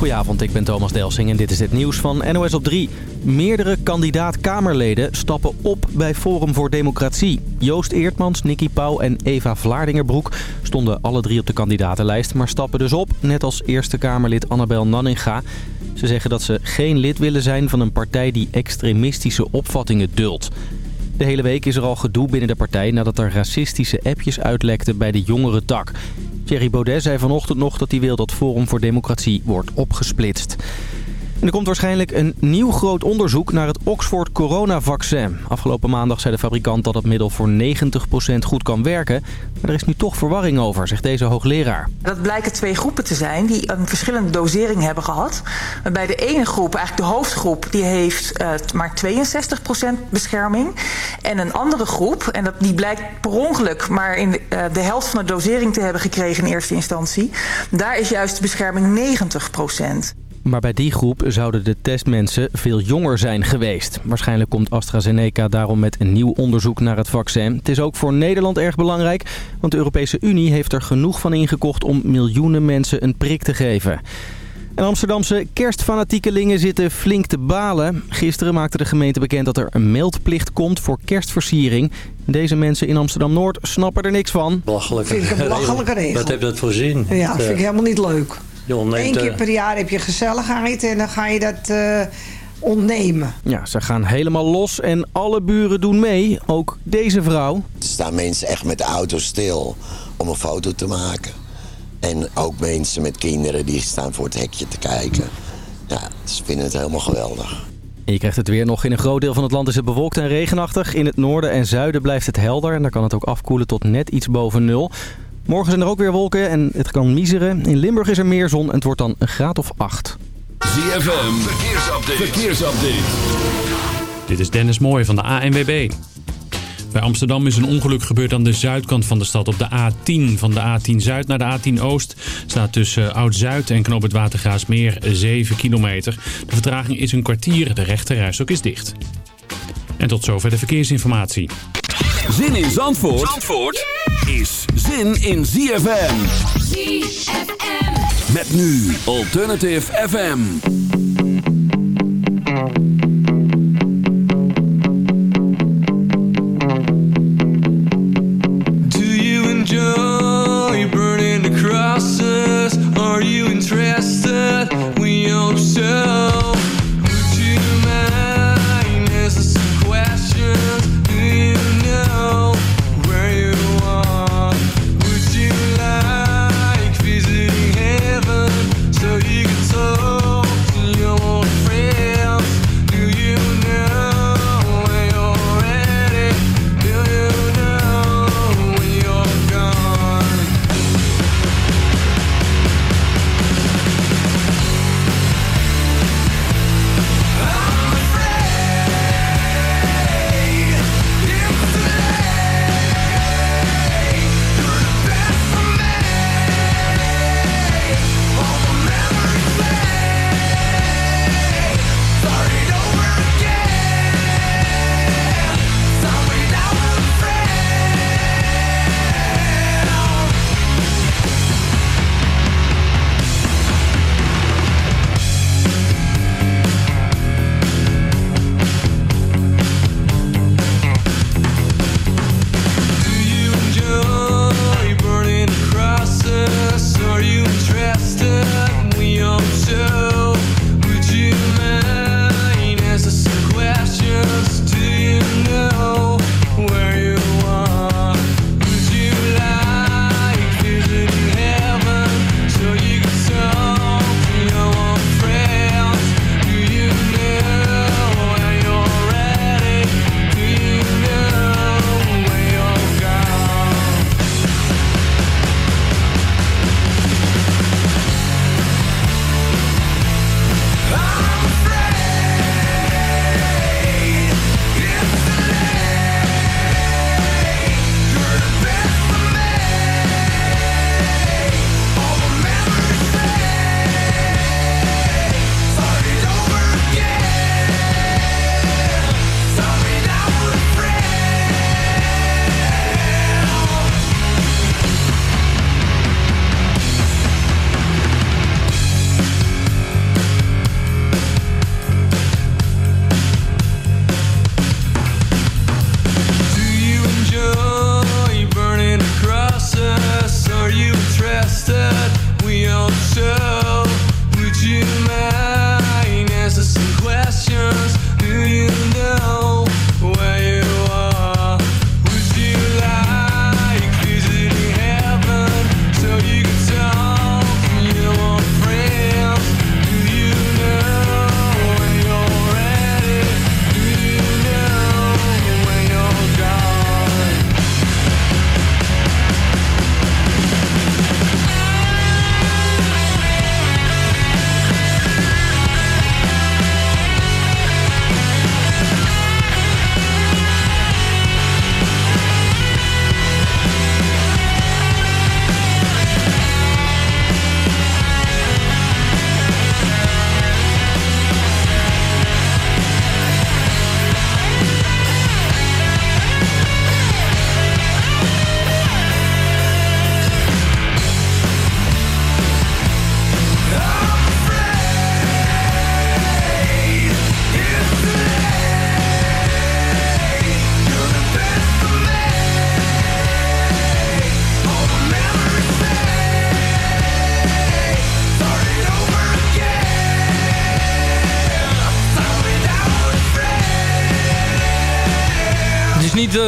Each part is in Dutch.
Goedenavond, ik ben Thomas Delsing en dit is het nieuws van NOS op 3. Meerdere kandidaat-Kamerleden stappen op bij Forum voor Democratie. Joost Eertmans, Nicky Pauw en Eva Vlaardingerbroek stonden alle drie op de kandidatenlijst... maar stappen dus op, net als Eerste Kamerlid Annabel Nanninga. Ze zeggen dat ze geen lid willen zijn van een partij die extremistische opvattingen duldt. De hele week is er al gedoe binnen de partij nadat er racistische appjes uitlekten bij de jongere tak. Thierry Baudet zei vanochtend nog dat hij wil dat Forum voor Democratie wordt opgesplitst. Er komt waarschijnlijk een nieuw groot onderzoek naar het Oxford coronavaccin. Afgelopen maandag zei de fabrikant dat het middel voor 90% goed kan werken. Maar er is nu toch verwarring over, zegt deze hoogleraar. Dat blijken twee groepen te zijn die een verschillende dosering hebben gehad. Bij de ene groep, eigenlijk de hoofdgroep, die heeft uh, maar 62% bescherming. En een andere groep, en dat, die blijkt per ongeluk maar in de, uh, de helft van de dosering te hebben gekregen in eerste instantie. Daar is juist de bescherming 90%. Maar bij die groep zouden de testmensen veel jonger zijn geweest. Waarschijnlijk komt AstraZeneca daarom met een nieuw onderzoek naar het vaccin. Het is ook voor Nederland erg belangrijk, want de Europese Unie heeft er genoeg van ingekocht om miljoenen mensen een prik te geven. En Amsterdamse kerstfanatiekelingen zitten flink te balen. Gisteren maakte de gemeente bekend dat er een meldplicht komt voor kerstversiering. Deze mensen in Amsterdam-Noord snappen er niks van. Belachelijke Vind ik een belachelijke regel. Wat heb je dat voorzien? Ja, vind ik helemaal niet leuk. Eén Eén keer per jaar heb je gezelligheid en dan ga je dat uh, ontnemen. Ja, ze gaan helemaal los en alle buren doen mee. Ook deze vrouw. Er staan mensen echt met de auto stil om een foto te maken. En ook mensen met kinderen die staan voor het hekje te kijken. Ja, ze vinden het helemaal geweldig. En je krijgt het weer nog. In een groot deel van het land is het bewolkt en regenachtig. In het noorden en zuiden blijft het helder. En daar kan het ook afkoelen tot net iets boven nul. Morgen zijn er ook weer wolken en het kan miseren. In Limburg is er meer zon en het wordt dan een graad of 8. ZFM, verkeersupdate. verkeersupdate. Dit is Dennis Mooij van de ANWB. Bij Amsterdam is een ongeluk gebeurd aan de zuidkant van de stad. Op de A10 van de A10 Zuid naar de A10 Oost staat tussen Oud-Zuid en Knoop het Watergraasmeer 7 kilometer. De vertraging is een kwartier, de rechterrijstok is dicht. En tot zover de verkeersinformatie. Zin in Zandvoort, Zandvoort is zin in ZFM. ZFM. Met nu Alternative FM. Do you enjoy burning the crosses? Are you interested? We hope so.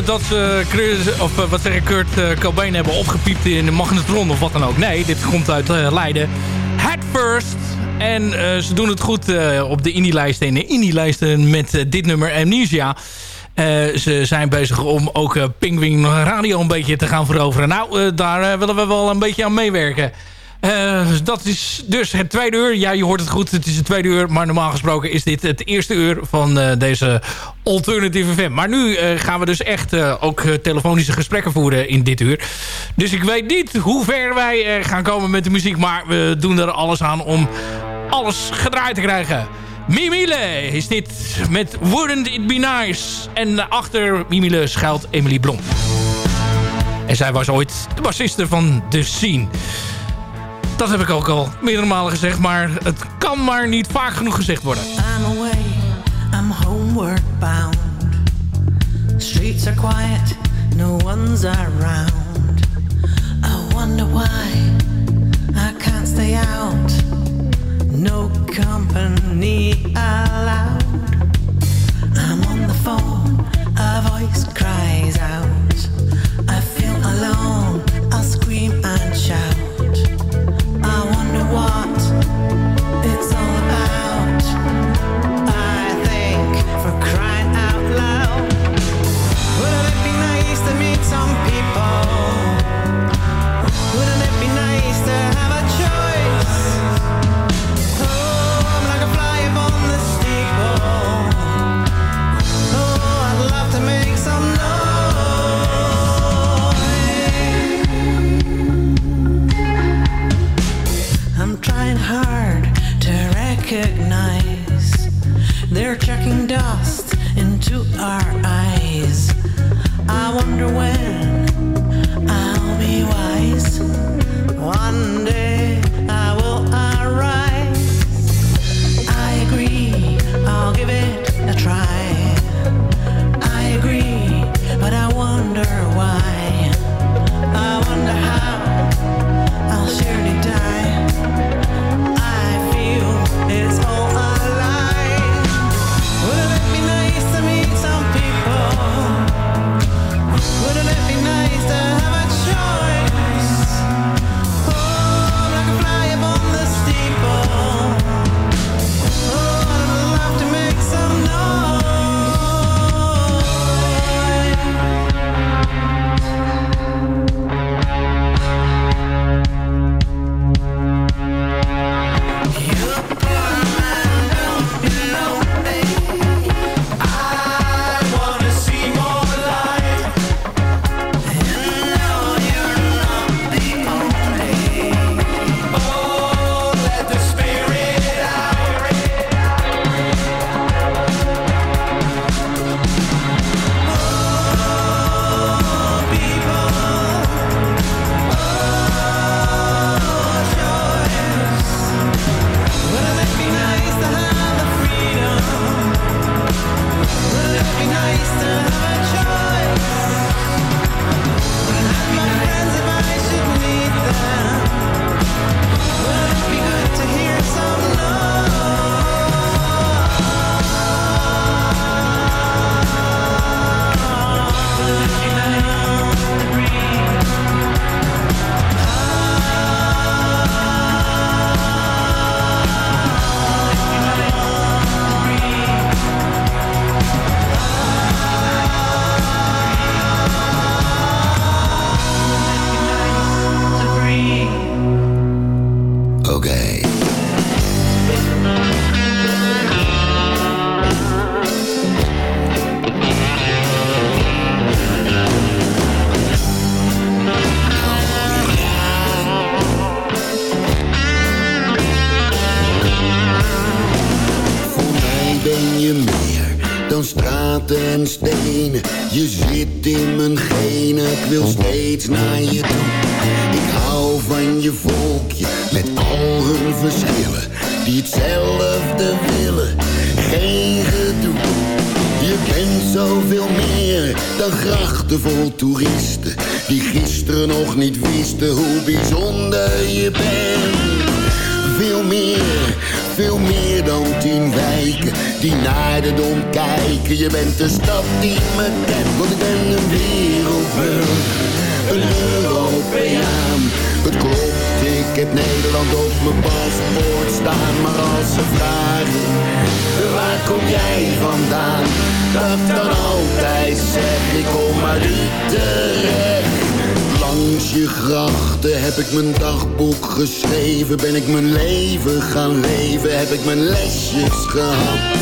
Dat ze Chris- of, eh, wat zeg ik, Kurt eh, Cobain hebben opgepiept in de magnetron of wat dan ook. Nee, dit komt uit eh, Leiden. Head First. En eh, ze doen het goed eh, op de indie-lijsten en de indie-lijsten met eh, dit nummer Amnesia. Eh, ze zijn bezig om ook eh, Penguin Radio een beetje te gaan veroveren. Nou, eh, daar eh, willen we wel een beetje aan meewerken. Eh, dat is dus het tweede uur. Ja, je hoort het goed. Het is het tweede uur. Maar normaal gesproken is dit het eerste uur van eh, deze Alternative FM. Maar nu eh, gaan we dus echt ook telefonische gesprekken voeren in dit uur. Dus ik weet niet hoe ver wij gaan komen met de muziek. Maar we doen er alles aan om alles gedraaid te krijgen. Mimile is dit met Wouldn't It Be Nice. En achter Mimile schuilt Emily Blom. En zij was ooit de bassiste van The Scene. Dat heb ik ook al meerdere malen gezegd, maar het kan maar niet vaak genoeg gezegd worden. I'm away, I'm homeward bound. Streets are quiet, no one's around. I wonder why I can't stay out. No company allowed. I'm on the phone, a voice cries out. Die hetzelfde willen, geen gedoe. Je bent zoveel meer dan grachten vol toeristen. Die gisteren nog niet wisten hoe bijzonder je bent. Veel meer, veel meer dan achttien wijken die naar de dom kijken. Je bent de stad die me kent, want ik ben een wereldburger, een Europeaan. Ik heb Nederland op mijn paspoort staan, maar als ze vragen, waar kom jij vandaan? Dat dan altijd zeg, ik kom uit Utrecht. Langs je grachten heb ik mijn dagboek geschreven. Ben ik mijn leven gaan leven, heb ik mijn lesjes gehad.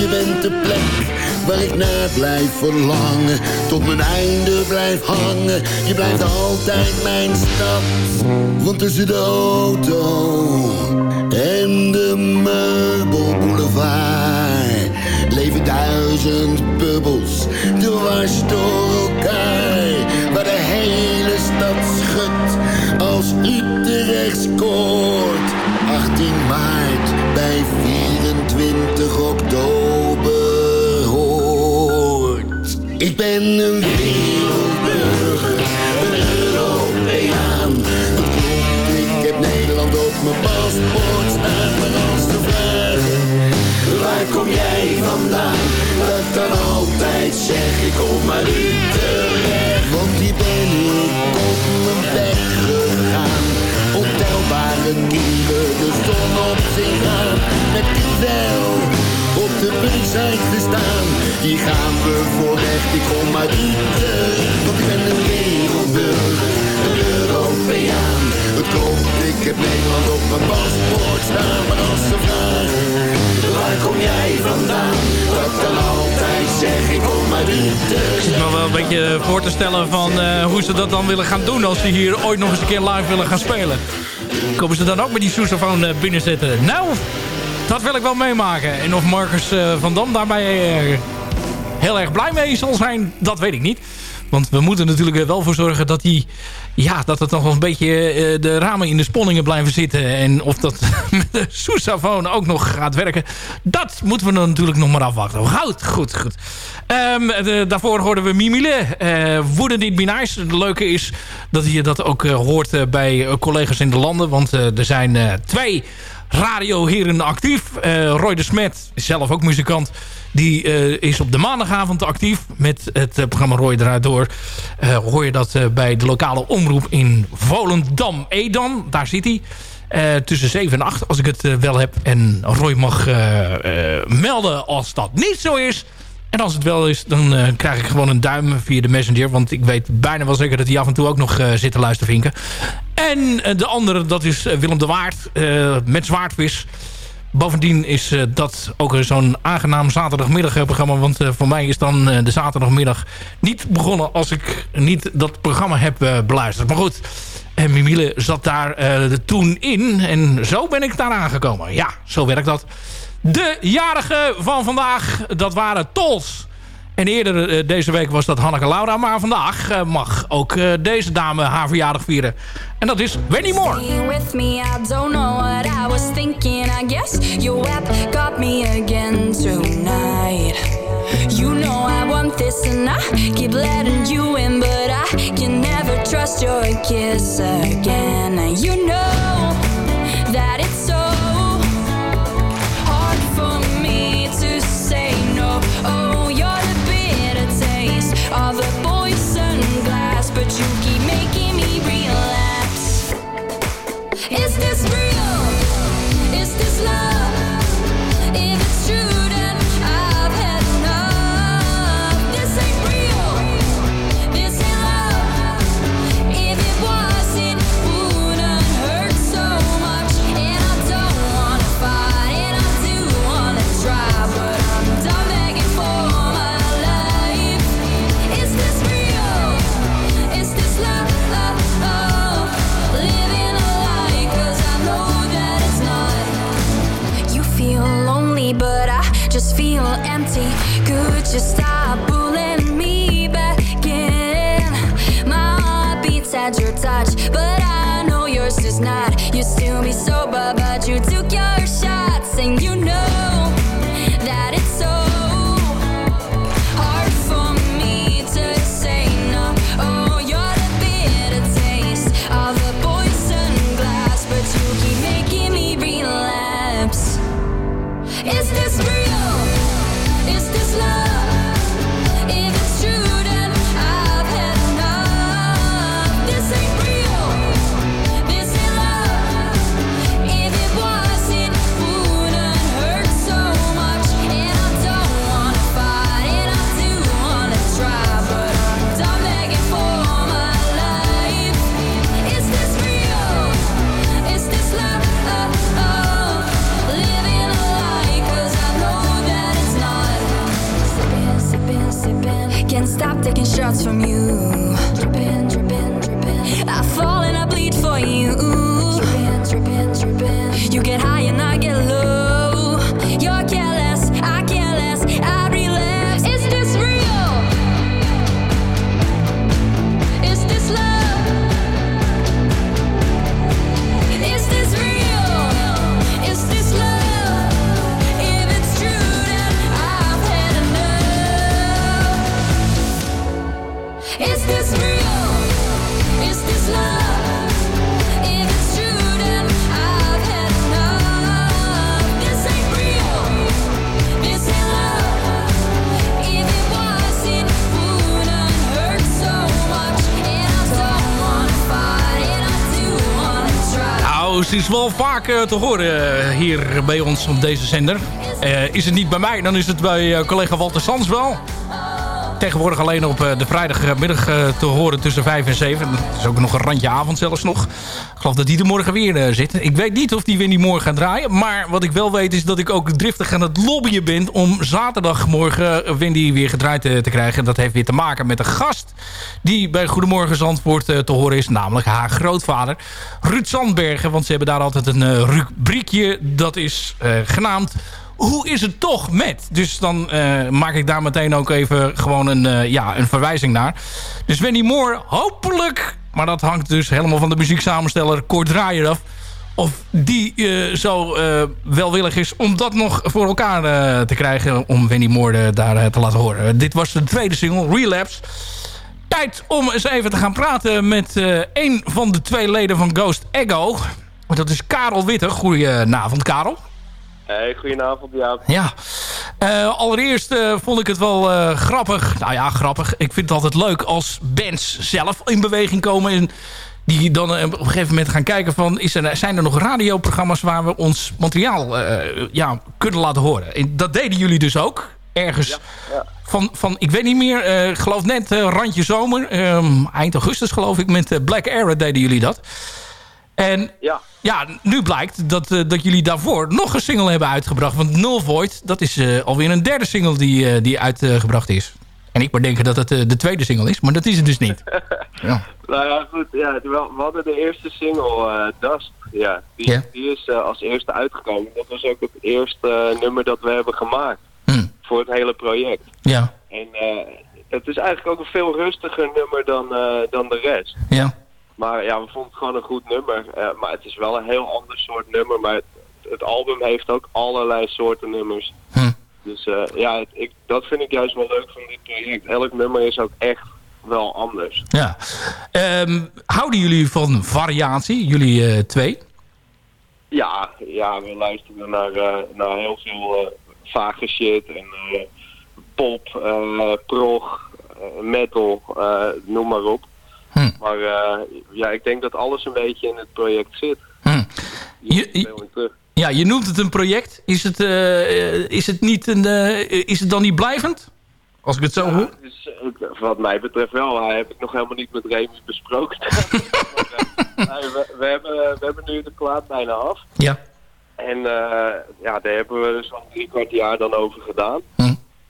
Je bent de plek waar ik naar blijf verlangen. Tot mijn einde blijf hangen. Je blijft altijd mijn stad. Want tussen de auto en de meubelboulevard leven duizend bubbels dwars door elkaar. Waar de hele stad schudt als Utrecht scoort. 18 maart bij 24 oktober ben een wereldburger, een Europeaan. Ik heb Nederland op mijn paspoort staan. Maar als vragen, waar kom jij vandaan? Dat ik dan altijd zeg, ik kom uit Utrecht. Want die ben ik op mijn weg gegaan. Ontelbare keren de zon op zich aan. Met die wel op de punt gestaan. Die gaan we voorrecht, ik kom uit Utrecht. Want ik ben een wereldburger, een Europeaan. Het klopt, ik heb Nederland op mijn paspoort staan. Maar als ze vragen, waar kom jij vandaan? Dat ik dan altijd zeg, ik kom uit Utrecht. Ik zit me wel een beetje voor te stellen van eh, hoe ze dat dan willen gaan doen... als ze hier ooit nog eens een keer live willen gaan spelen. Komen ze dan ook met die sousaphone eh, binnenzetten? Nou, dat wil ik wel meemaken. En of Marcus eh, van Dam daarbij heel erg blij mee zal zijn, dat weet ik niet. Want we moeten natuurlijk wel voor zorgen dat die, ja, dat het nog wel een beetje eh, de ramen in de sponningen blijven zitten. En of dat met de sousaphone ook nog gaat werken. Dat moeten we dan natuurlijk nog maar afwachten. Goed, goed, goed. Ehm, daarvoor hoorden we Mimile. eh Wouldn't it be nice? Het leuke is dat je dat ook eh, hoort bij collega's in de landen. Want er zijn eh, twee radioheren actief. Eh, Roy de Smet zelf ook muzikant. Die eh, is op de maandagavond actief met het eh, programma Roy eruit door. Hoor je dat bij de lokale omroep in Volendam. Edam, daar zit hij. Tussen 7 en 8 als ik het wel heb. En Roy mag melden als dat niet zo is. En als het wel is, dan eh, krijg ik gewoon een duim via de messenger. Want ik weet bijna wel zeker dat hij af en toe ook nog eh, zit te luistervinken. En eh, de andere, dat is Willem de Waard met Zwaardvis. Bovendien is dat ook zo'n aangenaam zaterdagmiddagprogramma. Want voor mij is dan de zaterdagmiddag niet begonnen... als ik niet dat programma heb beluisterd. Maar goed, en Mimiele zat daar toen in. En zo ben ik daar aangekomen. Ja, zo werkt dat. De jarigen van vandaag, dat waren Tols. En eerder eh, deze week was dat Hanneke Laura. Maar vandaag eh, mag ook eh, deze dame haar verjaardag vieren. En dat is Wendy Moore. With me, I don't know what I was thinking. I guess your web got me again tonight. You know I want this and I keep letting you in, but I can never trust your kiss again. You know that it's so Could you stop eh, te horen eh, hier bij ons op deze zender. Eh, is het niet bij mij, dan is het bij collega Walter Sans wel. Tegenwoordig alleen op de vrijdagmiddag te horen tussen 5 en 7. Dat is ook nog een randje avond zelfs nog. Dat die er morgen weer eh, zit. Ik weet niet of die niet morgen gaat draaien. Maar wat ik wel weet is dat ik ook driftig aan het lobbyen ben... om zaterdagmorgen Wendy weer gedraaid eh, te krijgen. Dat heeft weer te maken met een gast... die bij Goedemorgen Zandvoort eh, te horen is. Namelijk haar grootvader, Ruud Zandbergen. Want ze hebben daar altijd een eh, rubriekje. Dat is eh, genaamd hoe is het toch met? Dus dan eh, maak ik daar meteen ook even gewoon een, eh, ja, een verwijzing naar. Dus Wendy Moore, hopelijk... maar dat hangt dus helemaal van de muzieksamensteller Kort Draaier af... of die eh, zo eh, welwillig is om dat nog voor elkaar eh, te krijgen... om Wendy Moore eh, daar te laten horen. dit was de tweede single, Relapse. Tijd om eens even te gaan praten met een van de twee leden van Ghost Ego. Dat is Karel Witte. Goedenavond, Karel. Hey, goedenavond Jaap. Ja, allereerst eh, vond ik het wel eh, grappig. Nou ja, grappig. Ik vind het altijd leuk als bands zelf in beweging komen. En die dan eh, op een gegeven moment gaan kijken van... Is er, zijn er nog radioprogramma's waar we ons materiaal eh, ja, kunnen laten horen. En dat deden jullie dus ook. Ergens Van, van, ik weet niet meer, eh, ik geloof net eh, randje zomer. ehm, eind augustus geloof ik, met eh, Black Era deden jullie dat. En Ja. Ja, nu blijkt dat, eh, dat jullie daarvoor nog een single hebben uitgebracht. Want Null Void, dat is eh, alweer een derde single die, eh, die uitgebracht is. En ik maar denken dat het de tweede single is, maar dat is het dus niet. Ja. Nou ja, goed. Ja, we, hadden de eerste single, Dust. Ja, die, die is als eerste uitgekomen. Dat was ook het eerste nummer dat we hebben gemaakt. Hmm. Voor het hele project. Ja, En het is eigenlijk ook een veel rustiger nummer dan, dan de rest. ja. Maar ja, we vonden het gewoon een goed nummer. Eh, maar het is wel een heel ander soort nummer. Maar het, het album heeft ook allerlei soorten nummers. Hm. Dus eh, ja, het- ik, dat vind ik juist wel leuk van dit project. Elk nummer is ook echt wel anders. ja. Ehm, houden jullie van variatie, jullie eh, twee? Ja, ja we luisteren naar, naar heel veel vage shit en pop, prog, metal, noem maar op. Hm. Maar eh, ja, ik denk dat alles een beetje in het project zit. Hm. Je. Ja, je noemt het een project. Is het, eh, is het, niet een, eh, is het dan niet blijvend? Als ik het zo hoor? Dus, wat mij betreft wel. Hij heb ik nog helemaal niet met Remy besproken. Maar, we, we, hebben, we hebben nu de plaat bijna af. Ja. En ja, daar hebben we dus al drie kwart jaar dan over gedaan.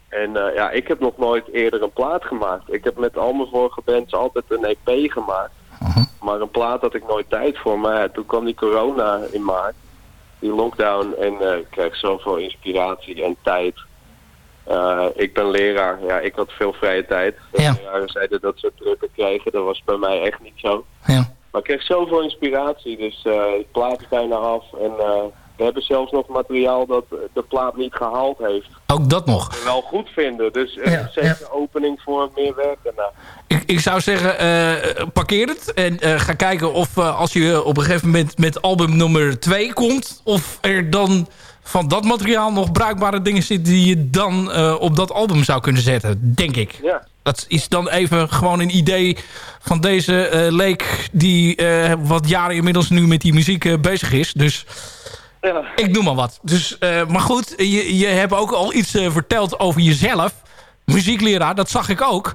En eh, ja, ik heb nog nooit eerder een plaat gemaakt. Ik heb met al mijn vorige bands altijd een EP gemaakt. Mhm. Maar een plaat had ik nooit tijd voor. Maar ja, toen kwam die corona in maart. Die lockdown. En eh, ik kreeg zoveel inspiratie en tijd. Eh, ik ben leraar. Ja, ik had veel vrije tijd. De Ja. leraren zeiden dat ze drukken kregen. Dat was bij mij echt niet zo. Ja. Maar ik kreeg zoveel inspiratie. Dus de plaat is bijna af. En we hebben zelfs nog materiaal dat de plaat niet gehaald heeft. Ook dat nog. We wel goed vinden. Dus Ja, is zeker een opening voor meer werk daarna. Ik, ik zou zeggen, eh, parkeer het. En eh, ga kijken of eh, als je op een gegeven moment met album nummer 2 komt... of er dan van dat materiaal nog bruikbare dingen zitten... die je dan eh, op dat album zou kunnen zetten, denk ik. Ja. Dat is dan even gewoon een idee van deze eh, leek... die eh, wat jaren inmiddels nu met die muziek bezig is. Dus Ja. ik noem maar wat. Dus, eh, maar goed, je, je hebt ook al iets eh, verteld over jezelf. Muziekleraar, dat zag ik ook.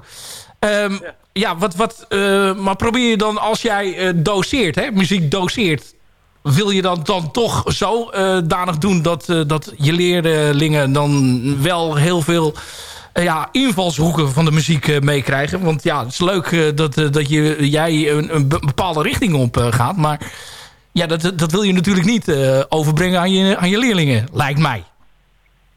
Ehm, ja. wat, wat, eh, maar probeer je dan als jij doseert, hè, muziek doseert... wil je dan, dan toch zo danig doen dat, dat je leerlingen dan wel heel veel... ja, invalshoeken van de muziek meekrijgen. Want ja, het is leuk dat, dat je, jij een, een be- bepaalde richting op gaat. Maar Ja, dat, dat wil je natuurlijk niet eh, overbrengen aan je, aan je leerlingen, lijkt mij.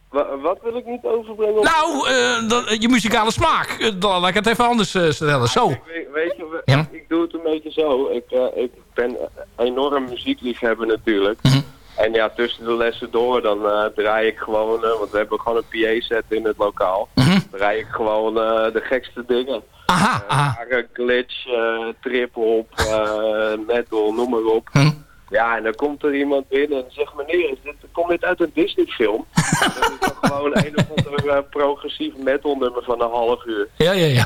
Wa- wat wil ik niet overbrengen? op- Nou, eh, dat, je muzikale smaak. Eh, dan laat ik het even anders eh, stellen. Zo. Ik weet, weet je, Ja. ik doe het een beetje zo. Ik, eh, ik ben enorm muziekliefhebber natuurlijk. Mhm. En ja, tussen de lessen door, dan eh, draai ik gewoon, eh, want we hebben gewoon een PA-set in het lokaal. Mhm. Draai ik gewoon eh, de gekste dingen. Aha, aha. Glitch, eh trip-hop, eh, metal, noem maar op. Hm. Ja, en dan komt er iemand binnen en zegt, meneer, is dit, komt dit uit een Disney-film? dat is dan gewoon een of ander eh, progressief metal nummer van een half uur. Ja, ja, ja.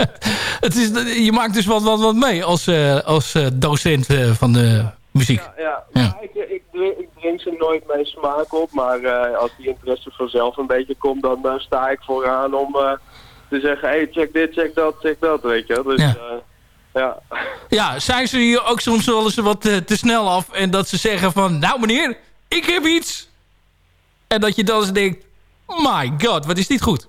het is, je maakt dus wat, wat, wat mee als, eh, als eh, docent van de muziek. Ja, ja. Ik, ik, ik drink ze nooit mijn smaak op, maar als die interesse vanzelf een beetje komt, dan sta ik vooraan om te zeggen, hey, check dit, check dat, check dat, weet je. Dus Ja. Ja. ja. Zijn ze hier ook soms wel eens wat eh, te snel af en dat ze zeggen van, nou meneer, ik heb iets. En dat je dan eens denkt, my god, wat is dit goed.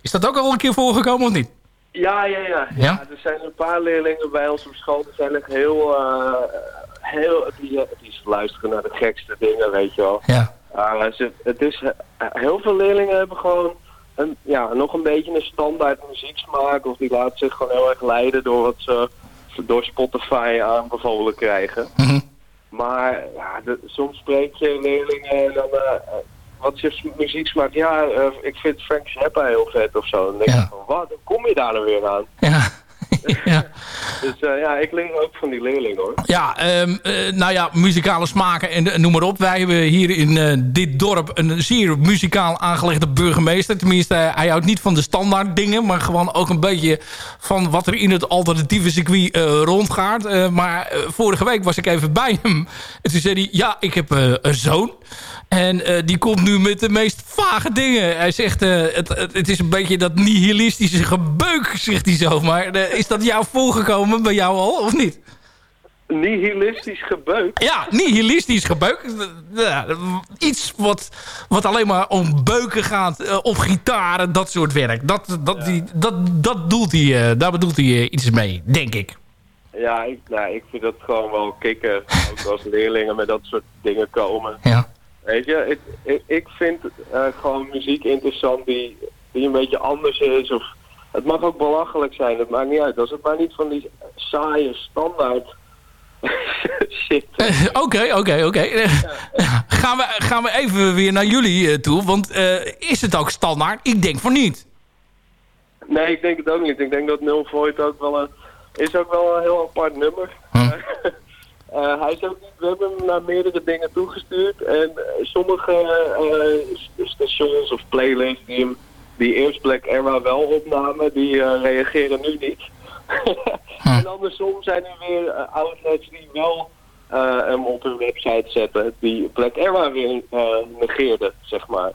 Is dat ook al een keer voorgekomen of niet? Ja, ja, ja, ja. Er zijn een paar leerlingen bij ons op school die zijn echt heel, eh, heel die, eh, die luisteren naar de gekste dingen, weet je wel. Ja. Uh, ze, het is, heel veel leerlingen hebben gewoon een, ja, nog een beetje een standaard muzieksmaak. Of die laten zich gewoon heel erg leiden door wat ze door Spotify aanbevolen krijgen. Mhm. Maar ja, de- soms spreek je leerlingen en dan... eh, wat je muzieksmaak? Ja, eh, ik vind Frank Zappa heel vet of zo. Dan denk Ja. ik van, wat? Hoe kom je daar dan weer aan? Ja. ja. Dus eh, ja, ik leer ook van die leerlingen hoor. Ja, ehm, eh, nou ja, muzikale smaken en eh, noem maar op. Wij hebben hier in dit dorp een zeer muzikaal aangelegde burgemeester. Tenminste, hij houdt niet van de standaard dingen... maar gewoon ook een beetje van wat er in het alternatieve circuit rondgaat. Maar vorige week was ik even bij hem. En toen zei hij, ja, ik heb een zoon... En eh, die komt nu met de meest vage dingen. Hij zegt, eh, het, het, is een beetje dat nihilistische gebeuk, zegt hij zo. Maar eh, is dat jou voorgekomen bij jou al, of niet? Nihilistisch gebeuk. Ja, nihilistisch gebeuk. Ja, iets wat, wat alleen maar om beuken gaat, op gitaren, dat soort werk. Dat, dat, die, dat, dat doelt hij, daar bedoelt hij iets mee, denk ik. Ja, ik, nou, ik vind dat gewoon wel kicken. Ook als leerlingen met dat soort dingen komen. Ja. Weet je, ik, ik, ik vind eh, gewoon muziek interessant die, die een beetje anders is. Of, het mag ook belachelijk zijn, het maakt niet uit. Als het maar niet van die saaie standaard shit. Oké, oké, oké. Gaan we Gaan we even weer naar jullie eh, toe. Want eh, is het ook standaard? Ik denk van niet. Nee, ik denk het ook niet. Ik denk dat Nul Void ook wel een, is ook wel een heel apart nummer. Eh, hij is ook niet, we hebben hem naar meerdere dingen toegestuurd. En eh, sommige eh, stations of playlists die, hem, die eerst Black Era wel opnamen, die reageren nu niet. En andersom zijn er weer outlets die wel hem op hun website zetten, die Black Era weer negeerden, zeg maar.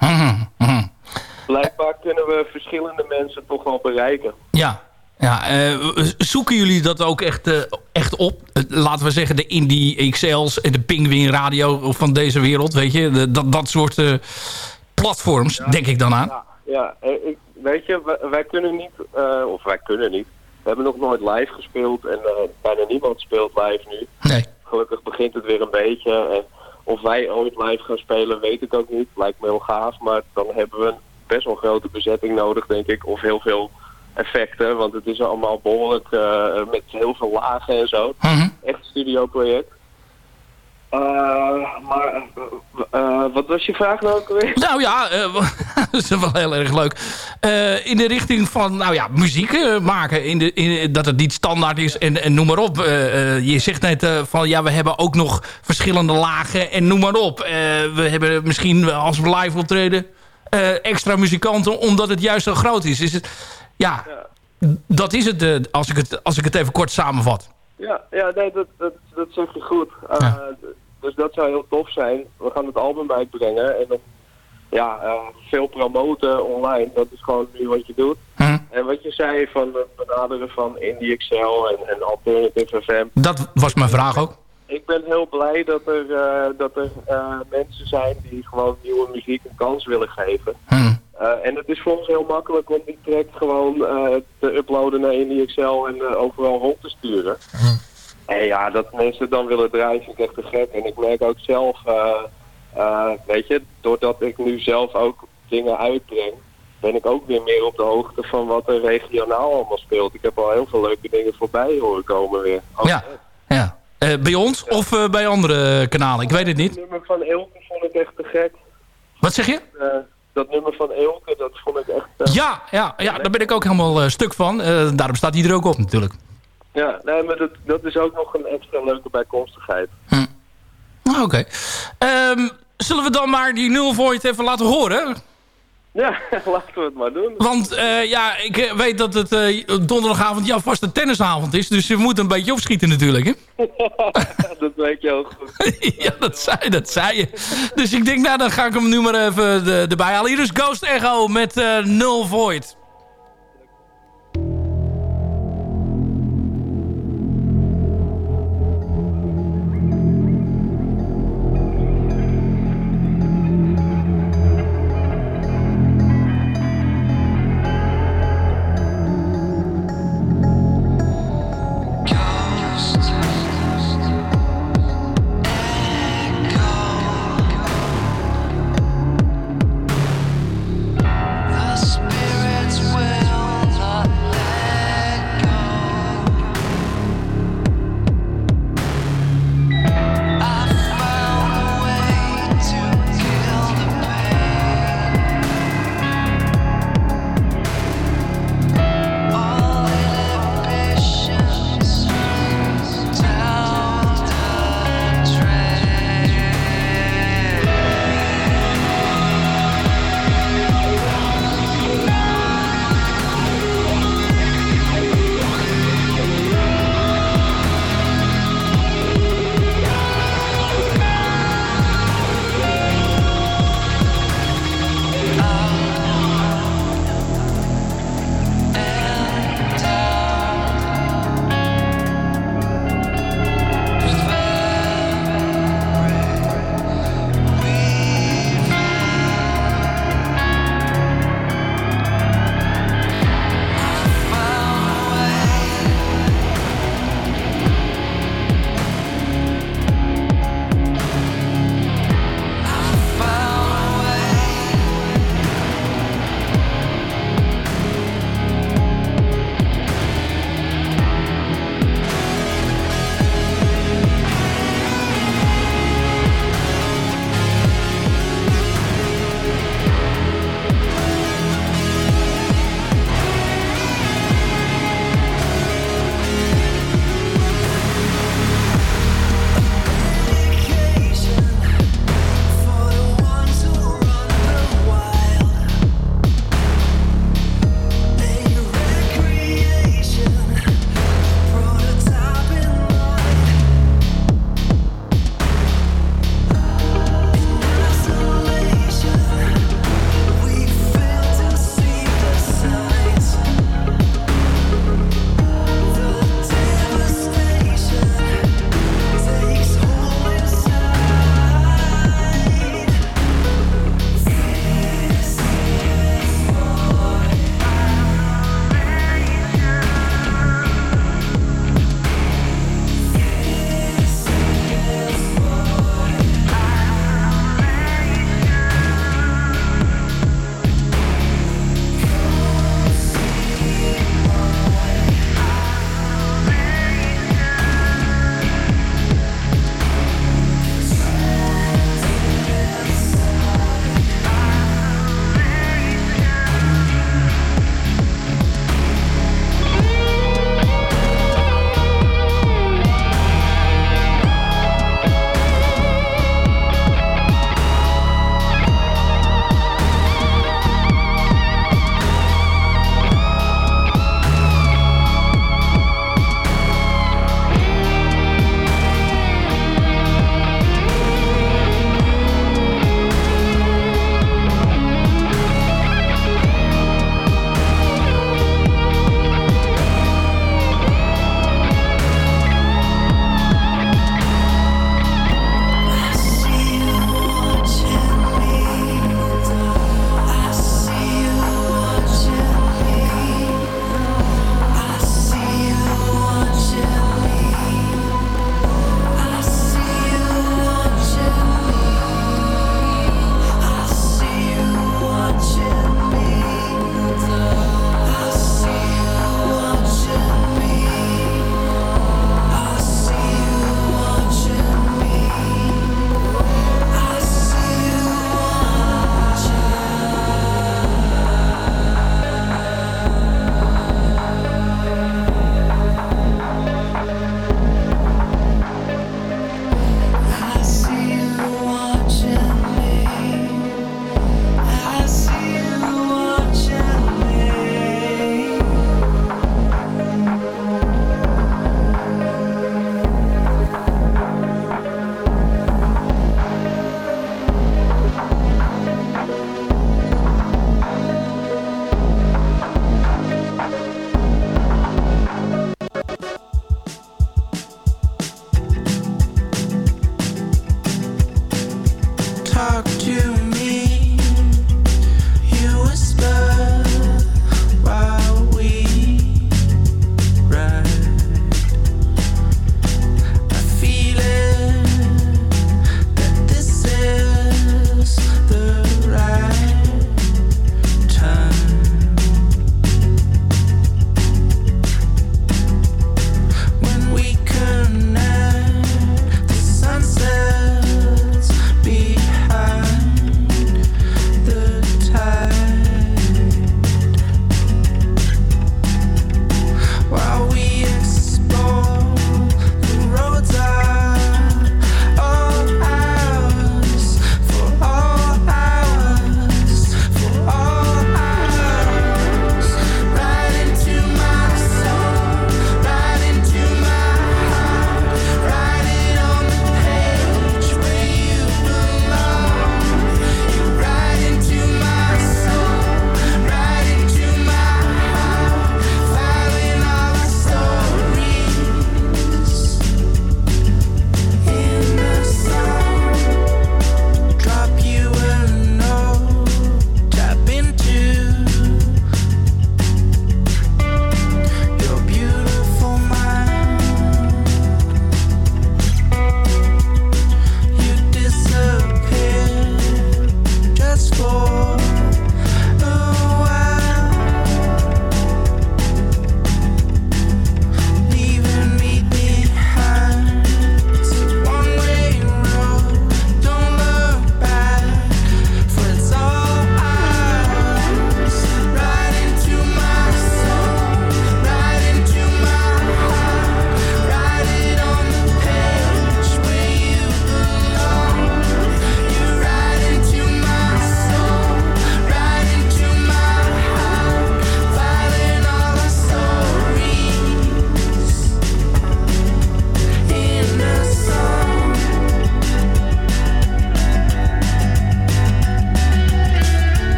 Blijkbaar kunnen we verschillende mensen toch wel bereiken. Ja. Ja, eh, zoeken jullie dat ook echt, eh, echt op? Eh, laten we zeggen de Indie XL's en de Penguin Radio van deze wereld, weet je? De- dat, dat soort platforms, denk ik dan aan. Ja, ja ik, weet je, wij, wij kunnen niet, of wij kunnen niet. We hebben nog nooit live gespeeld en bijna niemand speelt live nu. Nee. Gelukkig begint het weer een beetje. En of wij ooit live gaan spelen, weet ik ook niet. Lijkt me heel gaaf, maar dan hebben we een best wel grote bezetting nodig, denk ik. Of heel veel effecten, want het is allemaal behoorlijk eh, met heel veel lagen en zo. Echt een studioproject. Eh, maar eh, wat was je vraag nou ook alweer? Nou ja, eh, dat is wel heel erg leuk. Eh, in de richting van, nou ja, muziek maken. In de, in, dat het niet standaard is en, en noem maar op. Eh, eh, je zegt net eh, van, ja, we hebben ook nog verschillende lagen en noem maar op. Eh, we hebben misschien als we live optreden eh, extra muzikanten, omdat het juist zo groot is. is het, ja, dat is het, eh, als, ik het, als ik het even kort samenvat. Ja, ja nee, dat, dat, dat zeg je goed. Uh, Dus dat zou heel tof zijn. We gaan het album uitbrengen en dan ja, uh, veel promoten online. Dat is gewoon nu wat je doet. Hm. En wat je zei van het benaderen van Indie Excel en, en Alternative FM. Dat was mijn vraag ook. Ik ben heel blij dat er, uh, dat er mensen zijn die gewoon nieuwe muziek een kans willen geven. Hm. Uh, en het is voor ons heel makkelijk om die track gewoon uh, te uploaden naar Indie Excel en uh, overal rond te sturen. En ja, dat mensen dan willen draaien vind ik echt te gek. En ik merk ook zelf, eh, eh, weet je, doordat ik nu zelf ook dingen uitbreng, ben ik ook weer meer op de hoogte van wat er regionaal allemaal speelt. Ik heb al heel veel leuke dingen voorbij horen komen weer. Ook Ja, ja. Eh, bij ons of eh, bij andere kanalen? Ik weet het niet. Het nummer van Elke vond ik echt te gek. Wat zeg je? Eh, dat nummer van Elke, dat vond ik echt... eh, Ja, ja, ja, daar ben ik ook helemaal eh, stuk van. Eh, daarom staat hij er ook op natuurlijk. Ja, nee, maar dat, dat is ook nog een extra leuke bijkomstigheid. Ah, Oké. Ehm, zullen we dan maar die nul void even laten horen? Ja, laten we het maar doen. Want eh, ja, ik eh, weet dat het eh, donderdagavond jouw vaste tennisavond is. Dus je moet een beetje opschieten natuurlijk. Hè? dat weet je heel goed. ja, dat zei, dat zei je. Dus ik denk, nou dan ga ik hem nu maar even de, erbij halen. Hier is Ghost Echo met Null Void.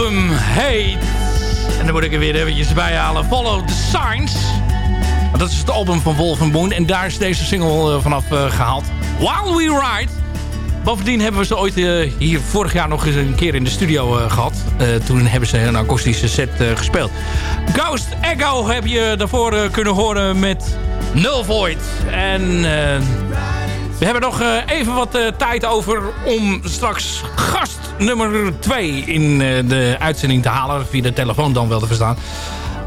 Album heet... En dan moet ik er weer eventjes bij halen. Follow the Signs. Dat is het album van Wolf Moon. En daar is deze single eh, vanaf eh, gehaald. While We Ride. Bovendien hebben we ze ooit eh, hier vorig jaar nog eens een keer in de studio eh, gehad. Eh, toen hebben ze een akoestische set gespeeld. Ghost Echo heb je daarvoor kunnen horen met Null Void. En we hebben nog even wat tijd over om straks gast nummer 2 in eh, de uitzending te halen. Via de telefoon dan wel te verstaan.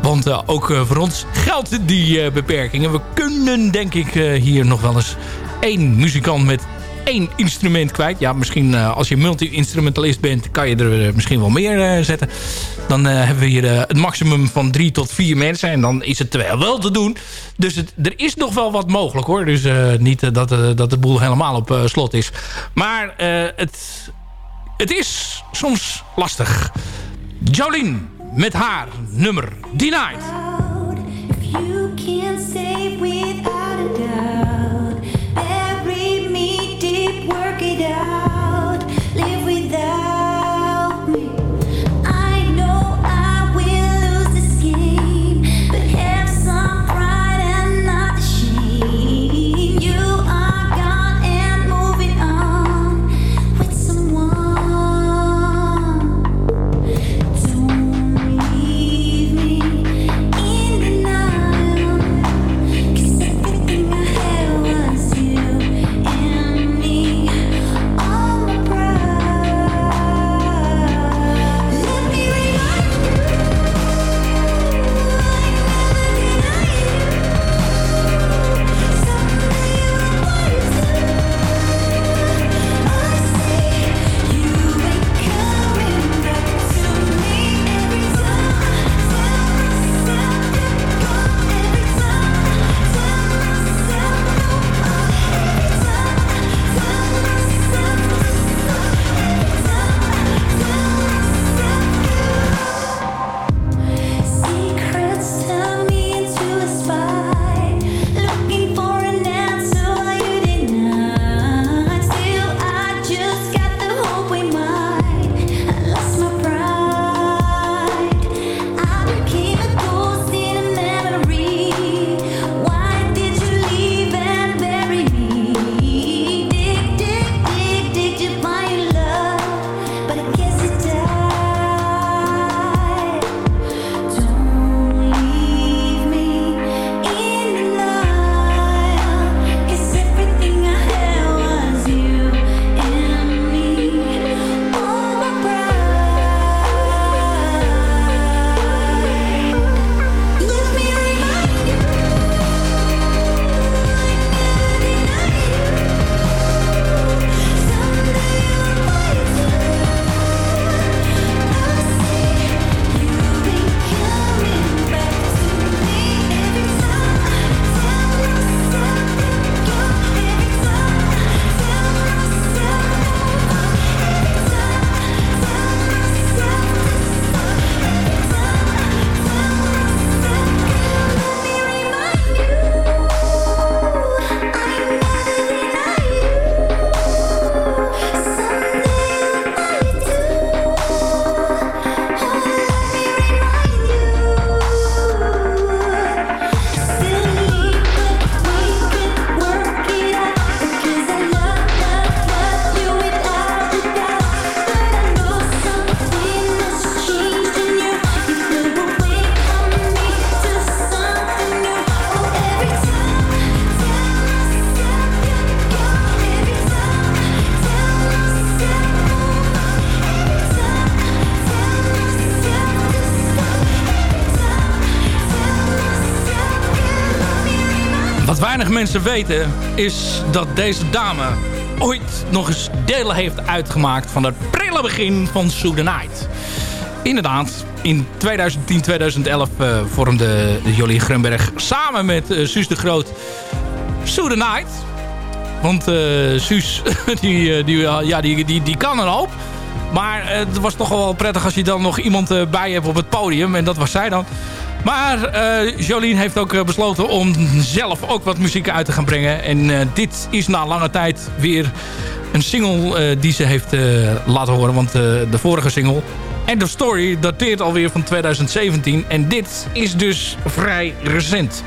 Want eh, ook eh, voor ons geldt die beperkingen. We kunnen denk ik hier nog wel eens één muzikant met één instrument kwijt. Ja, misschien als je multi-instrumentalist bent... kan je er misschien wel meer zetten. Dan hebben we hier het maximum van drie tot vier mensen. En dan is het wel te doen. Dus het, er is nog wel wat mogelijk hoor. Dus niet dat, dat de boel helemaal op slot is. Maar het, het is soms lastig. Jolien met haar nummer Denied. Work it out. Mensen weten is dat deze dame ooit nog eens deel heeft uitgemaakt van het prille begin van Sue the Night. Inderdaad, in 2010, 2011 eh, vormde Jolien Grunberg samen met eh, Suus de Groot Sue the Night. Want eh Suus, die, eh, die, ja, die, die, die kan een. Maar het was toch wel prettig als je dan nog iemand bij hebt op het podium. En dat was zij dan. Maar eh Jolien heeft ook eh, besloten om zelf ook wat muziek uit te gaan brengen. En eh, dit is na lange tijd weer een single die ze heeft laten horen. Want de vorige single, End of Story, dateert alweer van 2017. En dit is dus vrij recent.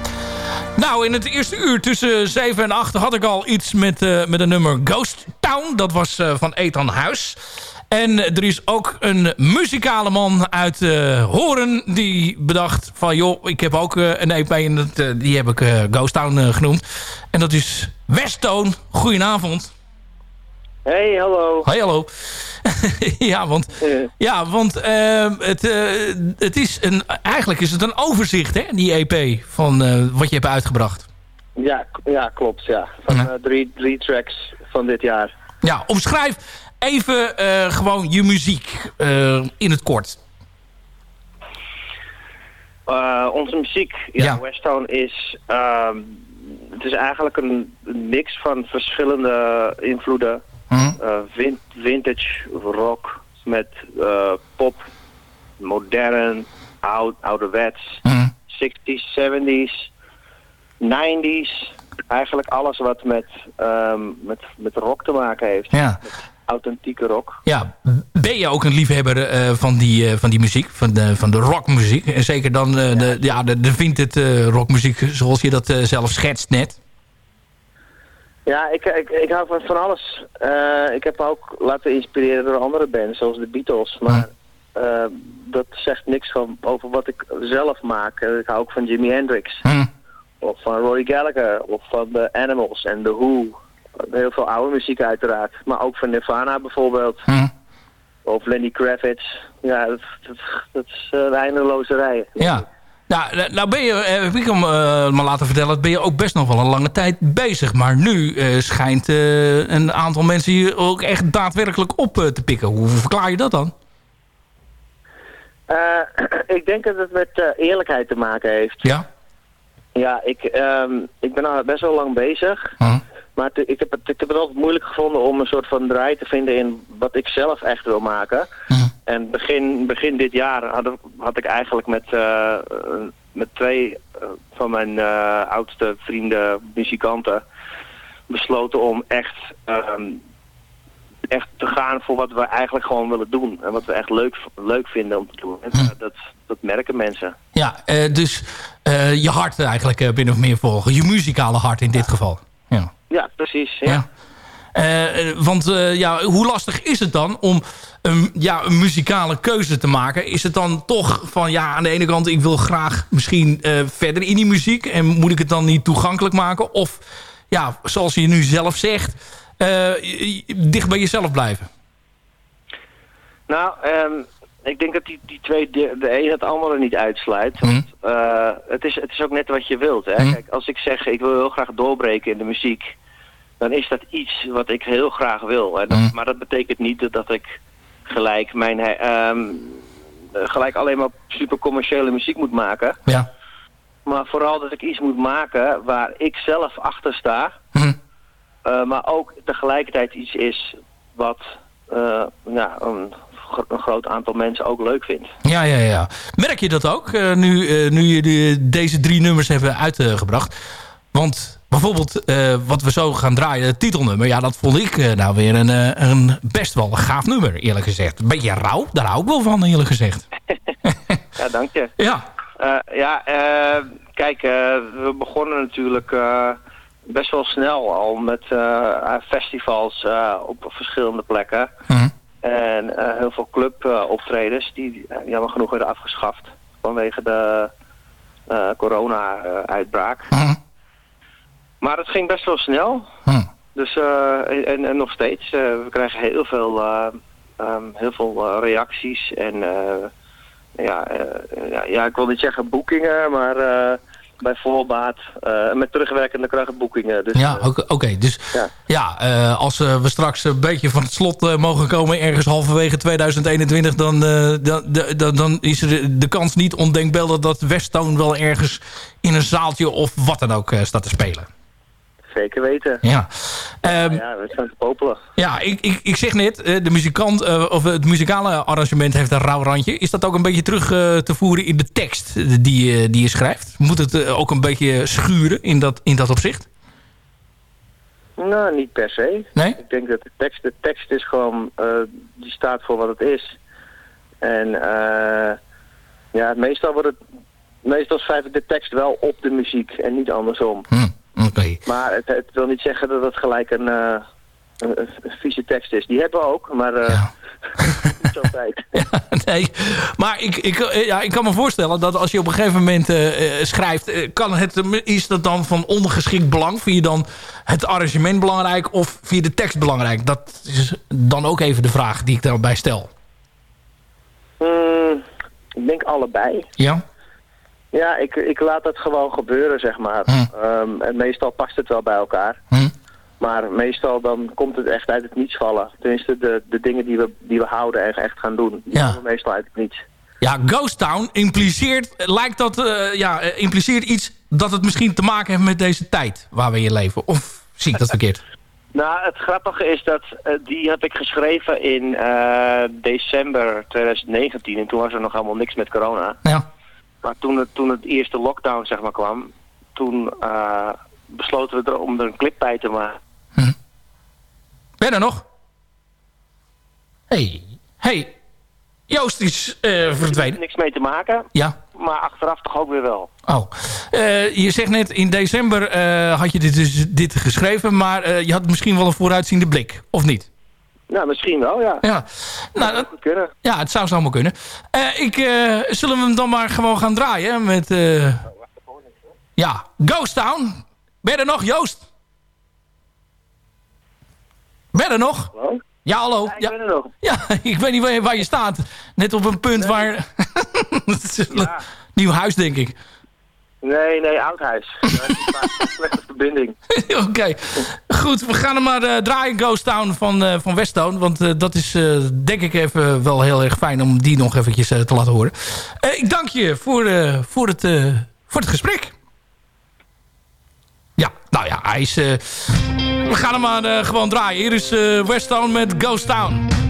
Nou, in het eerste uur tussen 7 en 8 had ik al iets met, met een nummer Ghost Town. Dat was van Ethan Huis. En er is ook een muzikale man uit eh, Horen die bedacht van... joh, ik heb ook eh, een EP en dat, eh, die heb ik Ghost Town genoemd. En dat is Westone. Goedenavond. Hey, hallo. Hey, hallo. ja, want, ja, want eh, het, het is een, eigenlijk is het een overzicht, hè, die EP van wat je hebt uitgebracht. Ja, ja klopt. Ja. Van drie, drie tracks van dit jaar. Ja, omschrijf even eh, gewoon je muziek eh, in het kort. Eh, onze muziek, ja, Ja. Westtown is... ehm, het is eigenlijk een mix van verschillende invloeden. Mhm. Vin- vintage rock met pop, modern, oud, ouderwets, Mhm. 60s, 70s, 90s. Eigenlijk alles wat met, ehm, met, met rock te maken heeft. Ja. Authentieke rock. Ja, ben je ook een liefhebber eh, van, die, eh, van die muziek, van de, van de rockmuziek? En zeker dan eh, de, ja, de, de vintage rockmuziek zoals je dat zelf schetst net. Ja, ik, ik, ik hou van, van alles. Ik heb me ook laten inspireren door andere bands, zoals de Beatles. Maar dat zegt niks van, over wat ik zelf maak. Ik hou ook van Jimi Hendrix. Of van Roy Gallagher. Of van de Animals en The Who. Heel veel oude muziek uiteraard. Maar ook van Nirvana bijvoorbeeld. Of Lenny Kravitz. Ja, dat, dat, dat is eh, een eindeloze rij. Ja. Nou, nou ben je, eh, heb ik hem eh, maar laten vertellen, ben je ook best nog wel een lange tijd bezig. Maar nu schijnt een aantal mensen hier ook echt daadwerkelijk op te pikken. Hoe verklaar je dat dan? Ik denk dat het met eerlijkheid te maken heeft. Ja? Ja, ik, ehm, ik ben al best wel lang bezig. Maar ik, heb het, ik heb het altijd moeilijk gevonden om een soort van draai te vinden in wat ik zelf echt wil maken. En begin, begin dit jaar had, ik- had ik eigenlijk met, eh, met twee eh, van mijn eh, oudste vrienden, muzikanten, besloten om echt, ehm, echt te gaan voor wat we eigenlijk gewoon willen doen. En wat we echt leuk, leuk vinden om te doen. En eh, dat, dat merken mensen. Ja, eh, dus je hart eigenlijk min of meer volgen. Je muzikale hart in dit geval. Ja. Precies. Ja. Eh, eh, want eh, ja, hoe lastig is het dan om een, ja, een muzikale keuze te maken? Is het dan toch van, ja, aan de ene kant... ik wil graag misschien verder in die muziek... en moet ik het dan niet toegankelijk maken? Of, ja, zoals je nu zelf zegt... dicht bij jezelf blijven? Nou, ehm, ik denk dat die, die twee, de, de een het andere niet uitsluit. Mhm. Want, eh, het, is, het is ook net wat je wilt. Hè? Kijk, als ik zeg ik wil heel graag doorbreken in de muziek, dan is dat iets wat ik heel graag wil. En dat- Maar dat betekent niet dat, dat ik gelijk mijn ehm, eh, gelijk alleen maar super commerciële muziek moet maken. Ja. Maar vooral dat ik iets moet maken waar ik zelf achter sta. Eh, maar ook tegelijkertijd iets is wat ja, een, een groot aantal mensen ook leuk vindt. Ja, ja, ja. Merk je dat ook, eh, nu, eh, nu jullie deze drie nummers hebben uitgebracht? Want bijvoorbeeld eh, wat we zo gaan draaien, het titelnummer... ja, dat vond ik nou weer een, een best wel een gaaf nummer, eerlijk gezegd. Een beetje rauw, daar hou ik wel van, eerlijk gezegd. Ja, dank je. Ja. Ja, kijk, we begonnen natuurlijk best wel snel al met festivals op verschillende plekken. En eh, heel veel cluboptredens die eh, jammer genoeg werden afgeschaft vanwege de eh, corona-uitbraak. Maar het ging best wel snel. Dus, eh, en, en nog steeds. we krijgen heel veel, eh, ehm, heel veel reacties en... eh, ja, ja, ja, ik wil niet zeggen boekingen, maar bij voorbaat eh, met terugwerkende krachtboekingen. Dus, Ja, oké. Dus Ja. ja, eh, als eh, we straks een beetje van het slot mogen komen... ergens halverwege 2021... dan, dan, dan, dan is er de, de kans niet ondenkbeeldig... dat Westtown wel ergens in een zaaltje of wat dan ook staat te spelen. Zeker weten. Ja. Ehm, ja, we zijn te popelen. Ja, ik, ik, ik zeg net, eh, de muzikant, eh, of het muzikale arrangement heeft een rauw randje. Is dat ook een beetje terug eh, te voeren in de tekst die, je- die je schrijft? Moet het eh, ook een beetje schuren in dat, in dat opzicht? Nou, niet per se. Nee? Ik denk dat de tekst, de tekst is gewoon, eh, die staat voor wat het is. En eh, ja, meestal wordt het, meestal schrijf ik de tekst wel op de muziek en niet andersom. Oké. Maar het, het wil niet zeggen dat het gelijk een, eh, een, een vieze tekst is. Die hebben we ook, maar eh niet altijd. nee, maar ik, ik, eh, ja, ik kan me voorstellen dat als je op een gegeven moment schrijft... kan het, is dat dan van ondergeschikt belang? Vind je dan het arrangement belangrijk of vind je de tekst belangrijk? Dat is dan ook even de vraag die ik daarbij stel. Hmm, ik denk allebei. Ja? Ja, ik, ik laat het gewoon gebeuren, zeg maar. Ehm, en meestal past het wel bij elkaar. Maar meestal dan komt het echt uit het niets vallen. Tenminste, de, de dingen die we, die we houden en echt gaan doen, die Ja. komen meestal uit het niets. Ja, Ghost Town impliceert, lijkt dat, eh, ja, eh, impliceert iets dat het misschien te maken heeft met deze tijd waar we in leven. Of zie ik dat verkeerd? Nou, het grappige is dat eh, die heb ik geschreven in eh, december 2019. En toen was er nog helemaal niks met corona. Ja. Maar toen het, toen het eerste lockdown zeg maar kwam, toen eh, besloten we er om er een clip bij te maken. Ben je er nog? Hey, hey, Joost is eh, verdwenen. Niks mee te maken, Ja. maar achteraf toch ook weer wel. Oh, Eh, je zegt net in december had je dit, dus, dit geschreven, maar je had misschien wel een vooruitziende blik, of niet? Nou, misschien wel, ja. Ja, nou, dat, goed kunnen. ja het zou zomaar kunnen. Eh, ik, eh, zullen we hem dan maar gewoon gaan draaien met... eh, ja, Ghost Town. Ben je er nog, Joost? Ben je er nog? Hallo? Ja, hallo. ik ja. ben er nog. Ja, ik weet niet waar je, waar je staat. Net op een punt waar... Nieuw huis, denk ik. Nee, nee, oud huis. Daar is een vaak slechte verbinding. Oké, goed. We gaan hem maar eh, draaien, Ghost Town van, eh van Westtown. Want eh, dat is denk ik even wel heel erg fijn om die nog eventjes te laten horen. Ik dank je voor, voor, het, voor het gesprek. Ja, nou ja, hij is... we gaan hem maar gewoon draaien. Hier is Westtown met Ghost Town.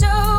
show.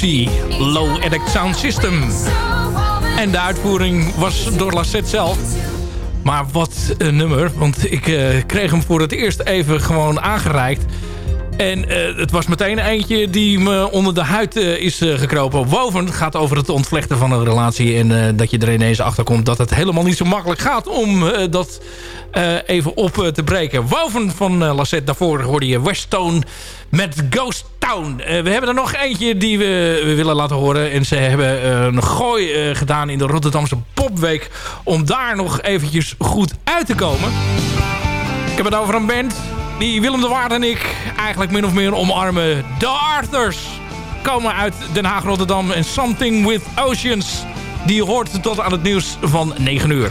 Low Edit Sound System. En de uitvoering was door Lassette zelf. Maar wat een nummer, want ik eh, kreeg hem voor het eerst even gewoon aangereikt. En eh, het was meteen eentje die me onder de huid eh, is gekropen. Woven gaat over het ontvlechten van een relatie. En dat je er ineens achter komt dat het helemaal niet zo makkelijk gaat om dat even op te breken. Woven van Lassette, daarvoor hoorde je Westone met Ghost Eh, we hebben er nog eentje die we, we willen laten horen. En ze hebben een gooi eh, gedaan in de Rotterdamse Popweek. Om daar nog eventjes goed uit te komen. Ik heb het over een band die Willem de Waard en ik eigenlijk min of meer omarmen. De Arthurs komen uit Den Haag, Rotterdam. En Something with Oceans. Die hoort tot aan het nieuws van 9 uur.